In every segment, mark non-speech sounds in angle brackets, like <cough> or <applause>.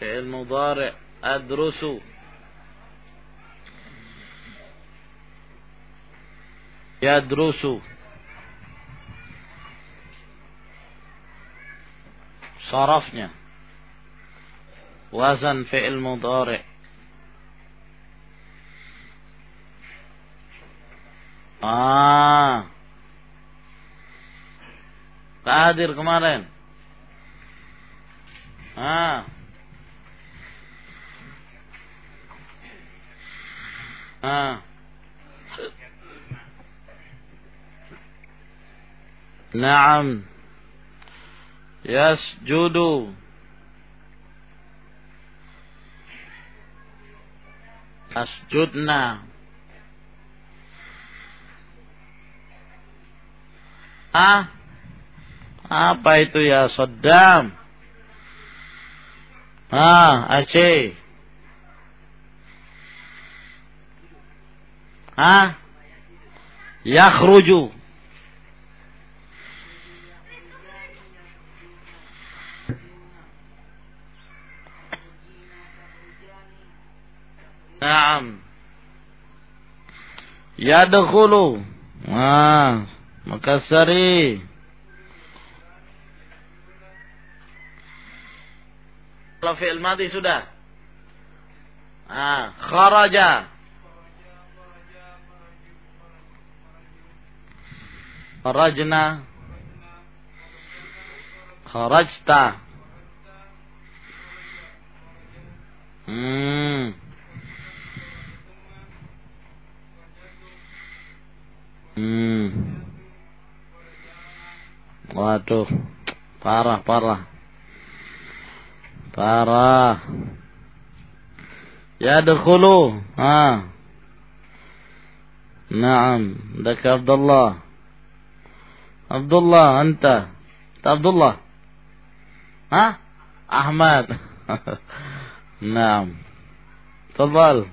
فعل مضارع أدرس يدرس صرفنا وزن فعل مضارع. Tak hadir kemarin. Ah. Ah. Naam. Yasjudu. Asjudna. Ah, apa itu ya Saddam? Ah, Aceh. Ah, yakhruju. Naam. Yadkhulu. Ah, Makassari. Kalau fi'il madi sudah. Ah, kharaja. Kharajna. Kharajta. Hmm. Hmm. Waduh, parah, parah. Parah. Ya dulu. Ha. Naam, dak Abdullah. عبد الله أنت. أنت عبد الله ها؟ أحمد. <laughs> نعم. تفضل.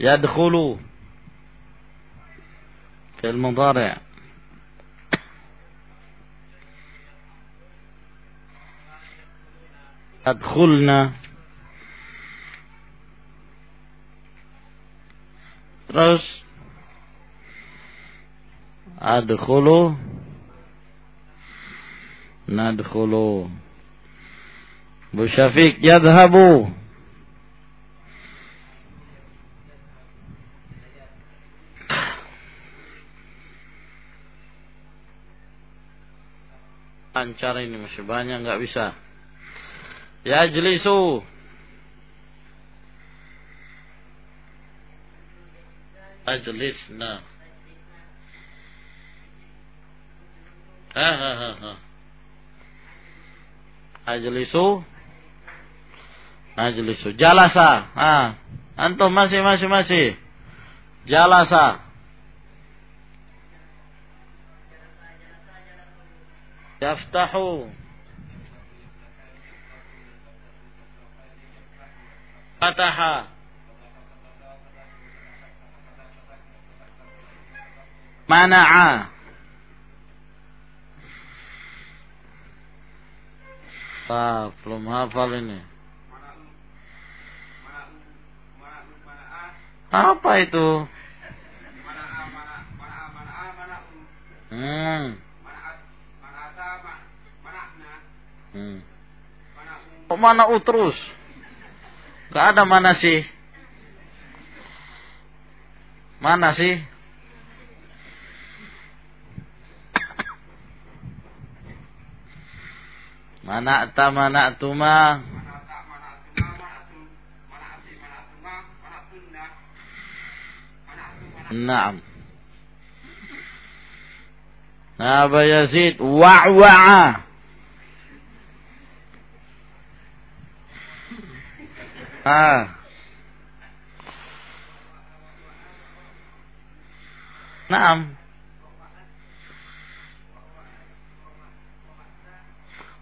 يدخلوا في المضارع. أدخلنا. terus ادخلوا nadkhulu Bu Syafiq yadhabu lancar ini masih banyak nggak bisa Yajlisu. Ajlisna. Ha ha ha ha. Ajlisu. Ajlisu. Jalasa. Ha. Antum masih masih masih. Jalasa. Yaftahu. fataha mana'a Ah, belum hafal ini. Apa itu? Hmm. Hmm. Kok mana u terus? Gak ada mana sih? Mana sih? Mana ta mana tuma? Naam. Aba Yazid wa'wa'a. Ah. Naam.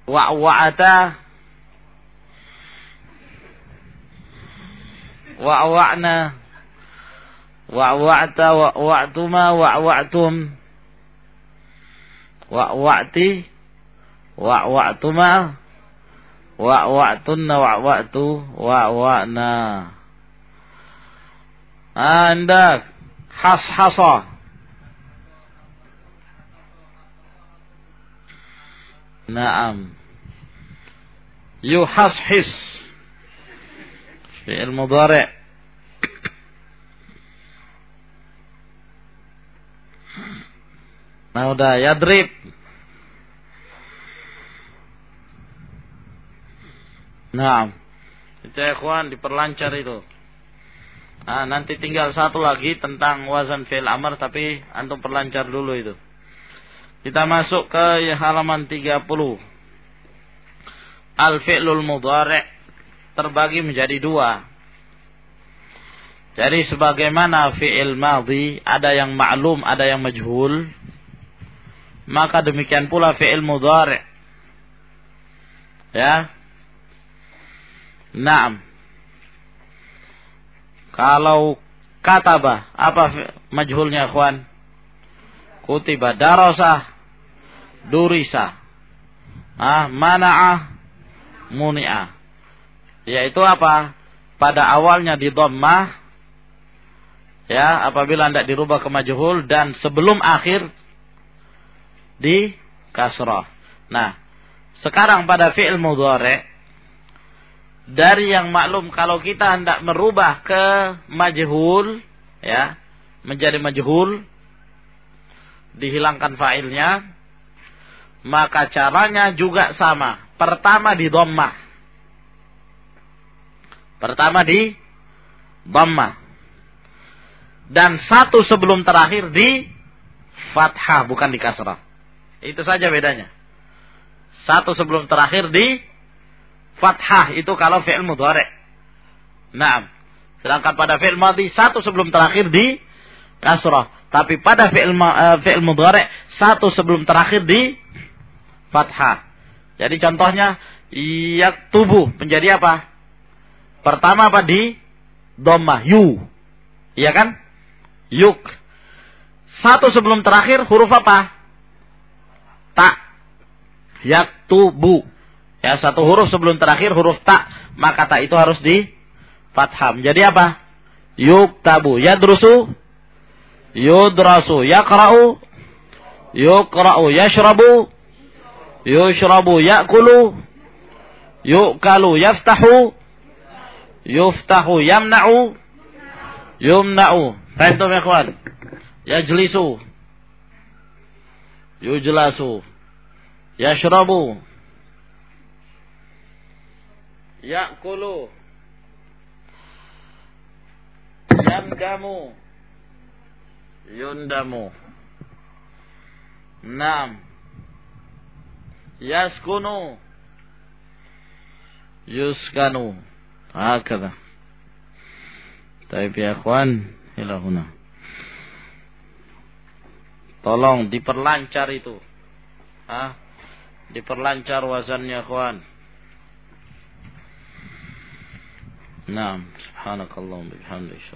Wa'wa'ata. Wa'wa'na. Wa'wa'ta wa'wa'tuma wa'wa'tum. Wa'wa'ti. Wa wa'tuma. Wa wa'tunna wa wa'tu wa wa'na. Anda has Naam. Yuhashis. Fi'il mudhari'. Nah udah yadrib. Nah. Itu ya ikhwan diperlancar itu. Nah, nanti tinggal satu lagi tentang wazan fi'il amr tapi antum perlancar dulu itu. Kita masuk ke halaman 30. Al-fi'lul mudhari' terbagi menjadi dua. Jadi sebagaimana fi'il madhi ada yang maklum, ada yang majhul, maka demikian pula fi'il mudhari'. Ya. Naam. Kalau kataba, apa majhulnya ikhwan? Kutiba darasah, durisa. Ah, mana'ah, muni'ah. Yaitu apa? Pada awalnya di dhammah ya apabila tidak dirubah ke majhul dan sebelum akhir di kasrah. Nah, sekarang pada fi'il mudhari dari yang maklum kalau kita hendak merubah ke majhul ya, menjadi majhul dihilangkan fa'ilnya maka caranya juga sama. Pertama di dhammah. Pertama di dhammah dan satu sebelum terakhir di fathah bukan di kasrah. Itu saja bedanya. Satu sebelum terakhir di fathah itu kalau fi'il mudhari. Naam. Sedangkan pada fi'il madhi satu sebelum terakhir di kasrah. Tapi pada fi'il uh, fi'il mudhari satu sebelum terakhir di fathah. Jadi contohnya yak tubuh menjadi apa? Pertama apa di dhamma yu. Iya kan? Yuk. Satu sebelum terakhir huruf apa? Tak. Yaktubu. Ya, satu huruf sebelum terakhir huruf tak. Maka tak itu harus di fatham. Jadi apa? Yuktabu. Yadrusu. Yudrasu. Yakra'u. Yukra'u. Yashrabu. Yushrabu. Yakulu. Yukalu. Yaftahu. Yuftahu. Yamna'u. Yumna'u. Fahimtum ya kawan? Yajlisu. Yujlasu. Yashrabu. Ya'kulu. Yamdamu. Yundamu. Nam. Yaskunu. Yuskanu. Hakada. Tapi ya kawan ilahuna. Tolong diperlancar itu. Ah, diperlancar wazannya kawan. Naam, subhanakallah wa bihamdika